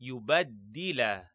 يبدل